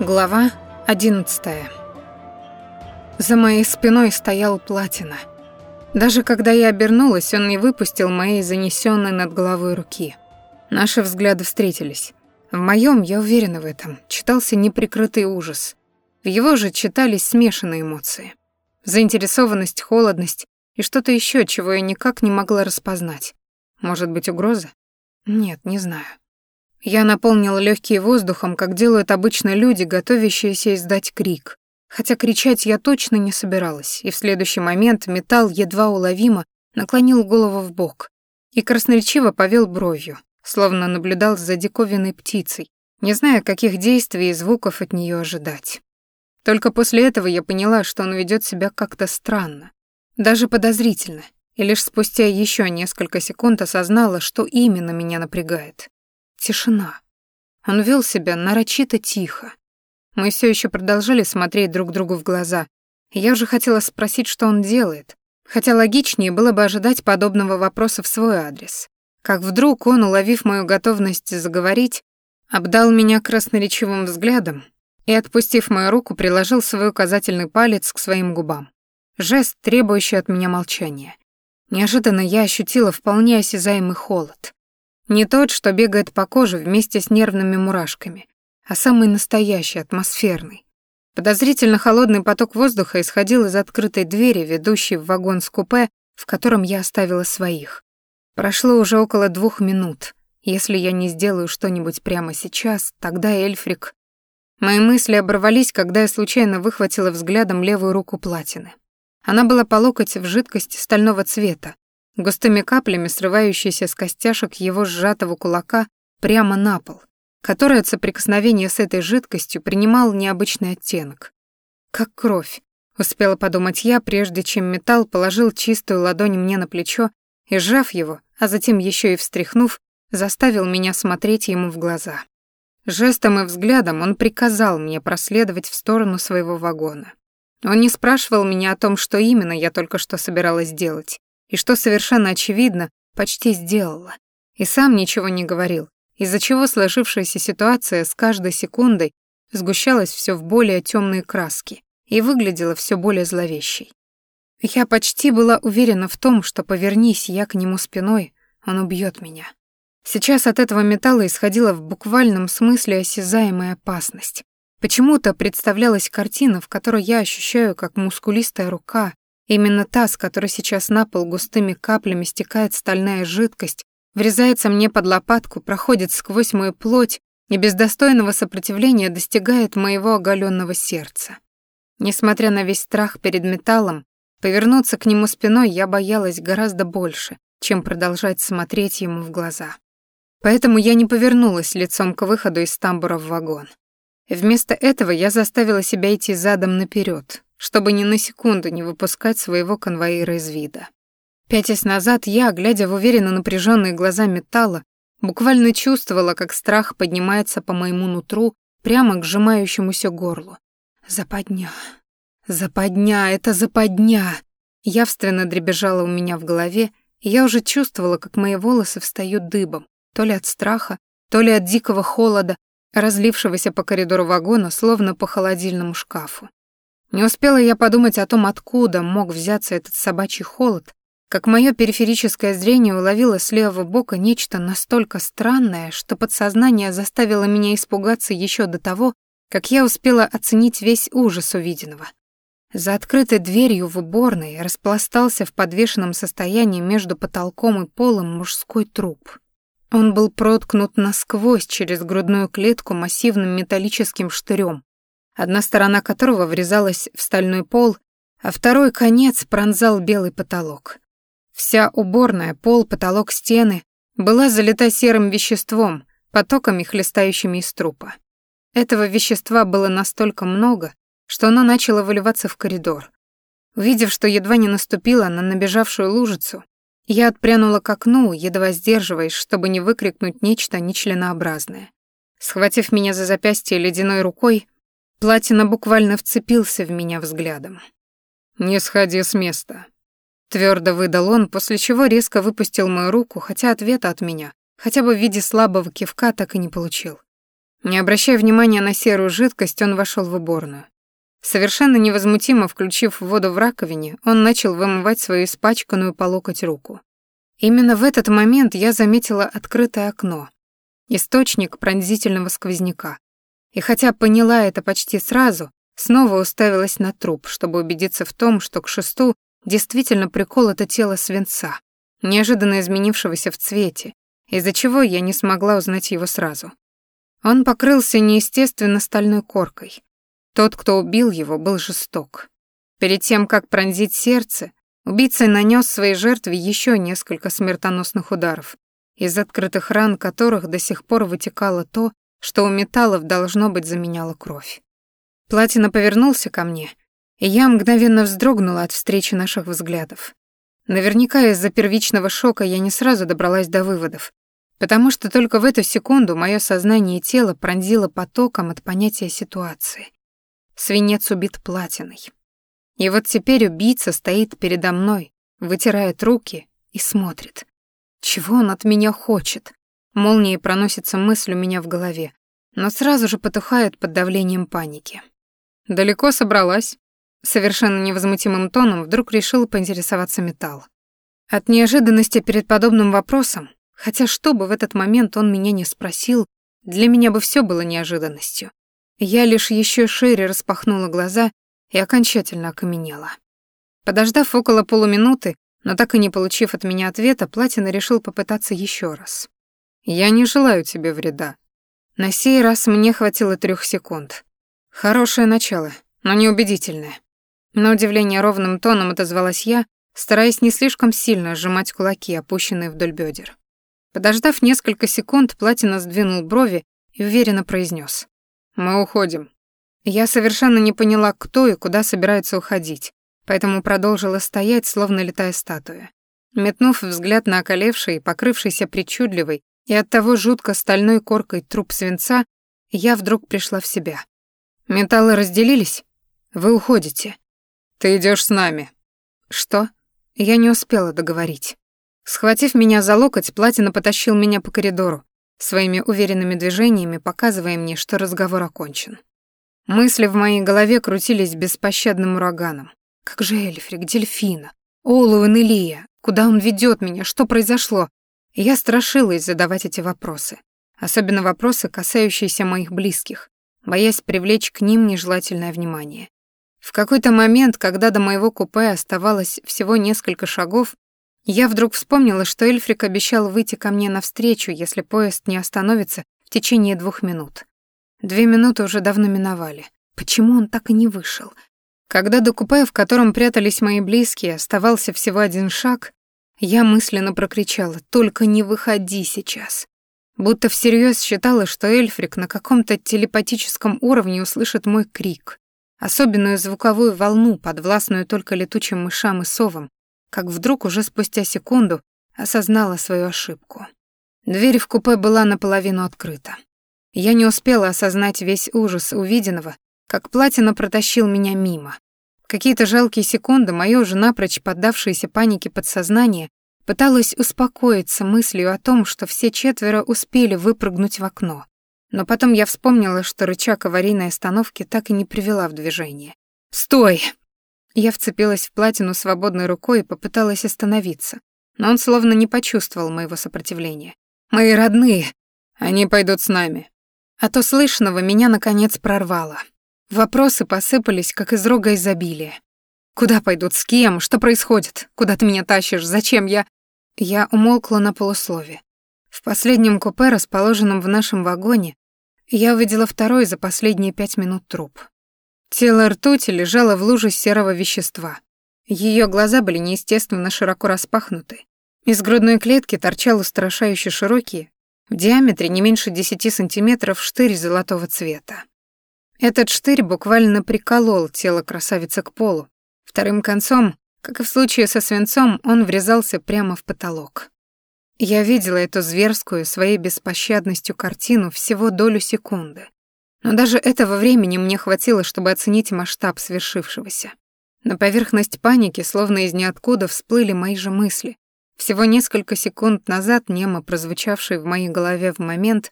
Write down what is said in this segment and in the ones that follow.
Глава 11. За моей спиной стоял Платина. Даже когда я обернулась, он не выпустил моей занесенной над головой руки. Наши взгляды встретились. В моем, я уверена в этом, читался неприкрытый ужас. В его же читались смешанные эмоции. Заинтересованность, холодность и что-то еще, чего я никак не могла распознать. Может быть, угроза? Нет, не знаю. Я наполнила легкие воздухом, как делают обычно люди, готовящиеся издать крик. Хотя кричать я точно не собиралась, и в следующий момент металл едва уловимо наклонил голову в бок и красноречиво повел бровью, словно наблюдал за диковинной птицей, не зная, каких действий и звуков от нее ожидать. Только после этого я поняла, что он ведет себя как-то странно, даже подозрительно, и лишь спустя еще несколько секунд осознала, что именно меня напрягает. Тишина. Он вел себя нарочито тихо. Мы все еще продолжали смотреть друг другу в глаза. я уже хотела спросить, что он делает, хотя логичнее было бы ожидать подобного вопроса в свой адрес. Как вдруг он, уловив мою готовность заговорить, обдал меня красноречивым взглядом и, отпустив мою руку, приложил свой указательный палец к своим губам. Жест, требующий от меня молчания. Неожиданно я ощутила вполне осязаемый холод. Не тот, что бегает по коже вместе с нервными мурашками, а самый настоящий, атмосферный. Подозрительно холодный поток воздуха исходил из открытой двери, ведущей в вагон с купе, в котором я оставила своих. Прошло уже около двух минут. Если я не сделаю что-нибудь прямо сейчас, тогда Эльфрик... Мои мысли оборвались, когда я случайно выхватила взглядом левую руку платины. Она была по локоть в жидкости стального цвета, густыми каплями срывающейся с костяшек его сжатого кулака прямо на пол, который от соприкосновения с этой жидкостью принимал необычный оттенок. Как кровь, успела подумать я, прежде чем металл положил чистую ладонь мне на плечо и, сжав его, а затем еще и встряхнув, заставил меня смотреть ему в глаза. Жестом и взглядом он приказал мне проследовать в сторону своего вагона. Он не спрашивал меня о том, что именно я только что собиралась делать, и что совершенно очевидно, почти сделала. И сам ничего не говорил, из-за чего сложившаяся ситуация с каждой секундой сгущалась все в более темные краски и выглядела все более зловещей. Я почти была уверена в том, что повернись я к нему спиной, он убьет меня. Сейчас от этого металла исходила в буквальном смысле осязаемая опасность. Почему-то представлялась картина, в которой я ощущаю, как мускулистая рука Именно та, с которой сейчас на пол густыми каплями стекает стальная жидкость, врезается мне под лопатку, проходит сквозь мою плоть и без достойного сопротивления достигает моего оголенного сердца. Несмотря на весь страх перед металлом, повернуться к нему спиной я боялась гораздо больше, чем продолжать смотреть ему в глаза. Поэтому я не повернулась лицом к выходу из тамбура в вагон. Вместо этого я заставила себя идти задом наперед, чтобы ни на секунду не выпускать своего конвоира из вида. Пятясь назад, я, глядя в уверенно напряженные глаза металла, буквально чувствовала, как страх поднимается по моему нутру прямо к сжимающемуся горлу. Западня. Западня, это западня. Явственно дребезжало у меня в голове, и я уже чувствовала, как мои волосы встают дыбом, то ли от страха, то ли от дикого холода, разлившегося по коридору вагона, словно по холодильному шкафу. Не успела я подумать о том, откуда мог взяться этот собачий холод, как мое периферическое зрение уловило с левого бока нечто настолько странное, что подсознание заставило меня испугаться еще до того, как я успела оценить весь ужас увиденного. За открытой дверью в уборной распластался в подвешенном состоянии между потолком и полом мужской труп. Он был проткнут насквозь через грудную клетку массивным металлическим штырем, одна сторона которого врезалась в стальной пол, а второй конец пронзал белый потолок. Вся уборная, пол, потолок, стены была залита серым веществом, потоками, хлестающими из трупа. Этого вещества было настолько много, что оно начало выливаться в коридор. Увидев, что едва не наступила на набежавшую лужицу, я отпрянула к окну, едва сдерживаясь, чтобы не выкрикнуть нечто нечленообразное. Схватив меня за запястье ледяной рукой, Платина буквально вцепился в меня взглядом. «Не сходи с места», — твердо выдал он, после чего резко выпустил мою руку, хотя ответа от меня, хотя бы в виде слабого кивка, так и не получил. Не обращая внимания на серую жидкость, он вошел в уборную. Совершенно невозмутимо включив воду в раковине, он начал вымывать свою испачканную по локоть руку. Именно в этот момент я заметила открытое окно, источник пронзительного сквозняка. И хотя поняла это почти сразу, снова уставилась на труп, чтобы убедиться в том, что к шесту действительно приколото тело свинца, неожиданно изменившегося в цвете, из-за чего я не смогла узнать его сразу. Он покрылся неестественно стальной коркой. Тот, кто убил его, был жесток. Перед тем, как пронзить сердце, убийца нанес своей жертве еще несколько смертоносных ударов, из открытых ран которых до сих пор вытекало то, что у металлов должно быть заменяло кровь. Платина повернулся ко мне, и я мгновенно вздрогнула от встречи наших взглядов. Наверняка из-за первичного шока я не сразу добралась до выводов, потому что только в эту секунду мое сознание и тело пронзило потоком от понятия ситуации. Свинец убит платиной. И вот теперь убийца стоит передо мной, вытирает руки и смотрит. Чего он от меня хочет? Молнией проносится мысль у меня в голове, но сразу же потухает под давлением паники. Далеко собралась? Совершенно невозмутимым тоном вдруг решил поинтересоваться металл. От неожиданности перед подобным вопросом Хотя что бы в этот момент он меня не спросил, для меня бы все было неожиданностью. Я лишь еще шире распахнула глаза и окончательно окаменела. Подождав около полуминуты, но так и не получив от меня ответа, Платина решил попытаться еще раз. «Я не желаю тебе вреда». На сей раз мне хватило трех секунд. Хорошее начало, но неубедительное. На удивление ровным тоном отозвалась я, стараясь не слишком сильно сжимать кулаки, опущенные вдоль бедер. Подождав несколько секунд, Платина сдвинул брови и уверенно произнес: «Мы уходим». Я совершенно не поняла, кто и куда собирается уходить, поэтому продолжила стоять, словно летая статуя. Метнув взгляд на околевший, покрывшийся причудливой и оттого жутко стальной коркой труп свинца, я вдруг пришла в себя. «Металлы разделились? Вы уходите. Ты идешь с нами». «Что?» Я не успела договорить. Схватив меня за локоть, Платина потащил меня по коридору, своими уверенными движениями показывая мне, что разговор окончен. Мысли в моей голове крутились беспощадным ураганом. Как же Эльфрик, Дельфина, Олуэн и Лия? Куда он ведет меня? Что произошло? Я страшилась задавать эти вопросы. Особенно вопросы, касающиеся моих близких, боясь привлечь к ним нежелательное внимание. В какой-то момент, когда до моего купе оставалось всего несколько шагов, я вдруг вспомнила, что Эльфрик обещал выйти ко мне навстречу, если поезд не остановится в течение двух минут. Две минуты уже давно миновали. Почему он так и не вышел? Когда до купе, в котором прятались мои близкие, оставался всего один шаг, я мысленно прокричала «Только не выходи сейчас!» Будто всерьез считала, что Эльфрик на каком-то телепатическом уровне услышит мой крик, особенную звуковую волну, подвластную только летучим мышам и совам, как вдруг уже спустя секунду осознала свою ошибку. Дверь в купе была наполовину открыта. Я не успела осознать весь ужас увиденного, как Платина протащил меня мимо. Какие-то жалкие секунды моё уже напрочь поддавшееся панике подсознание пыталось успокоиться мыслью о том, что все четверо успели выпрыгнуть в окно. Но потом я вспомнила, что рычаг аварийной остановки так и не привела в движение. «Стой!» Я вцепилась в платину свободной рукой и попыталась остановиться, но он словно не почувствовал моего сопротивления. «Мои родные! Они пойдут с нами!» От услышанного меня, наконец, прорвало. Вопросы посыпались, как из рога изобилия. «Куда пойдут? С кем? Что происходит? Куда ты меня тащишь? Зачем я...» Я умолкла на полуслове. В последнем купе, расположенном в нашем вагоне, я увидела второй за последние пять минут труп. Тело ртути лежало в луже серого вещества. Ее глаза были неестественно широко распахнуты. Из грудной клетки торчал устрашающе широкий, в диаметре не меньше 10 сантиметров штырь золотого цвета. Этот штырь буквально приколол тело красавицы к полу. Вторым концом, как и в случае со свинцом, он врезался прямо в потолок. Я видела эту зверскую своей беспощадностью картину всего долю секунды. Но даже этого времени мне хватило, чтобы оценить масштаб свершившегося. На поверхность паники, словно из ниоткуда, всплыли мои же мысли. Всего несколько секунд назад немо прозвучавшие в моей голове в момент,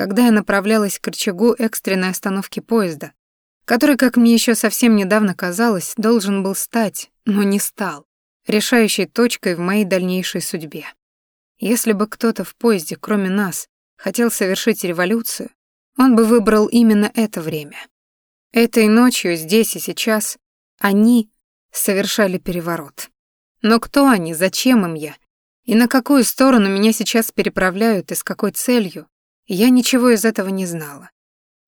когда я направлялась к рычагу экстренной остановки поезда, который, как мне еще совсем недавно казалось, должен был стать, но не стал, решающей точкой в моей дальнейшей судьбе. Если бы кто-то в поезде, кроме нас, хотел совершить революцию, он бы выбрал именно это время. Этой ночью, здесь и сейчас, они совершали переворот. Но кто они, зачем им я? И на какую сторону меня сейчас переправляют и с какой целью? Я ничего из этого не знала.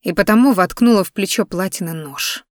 И потому воткнула в плечо платины нож.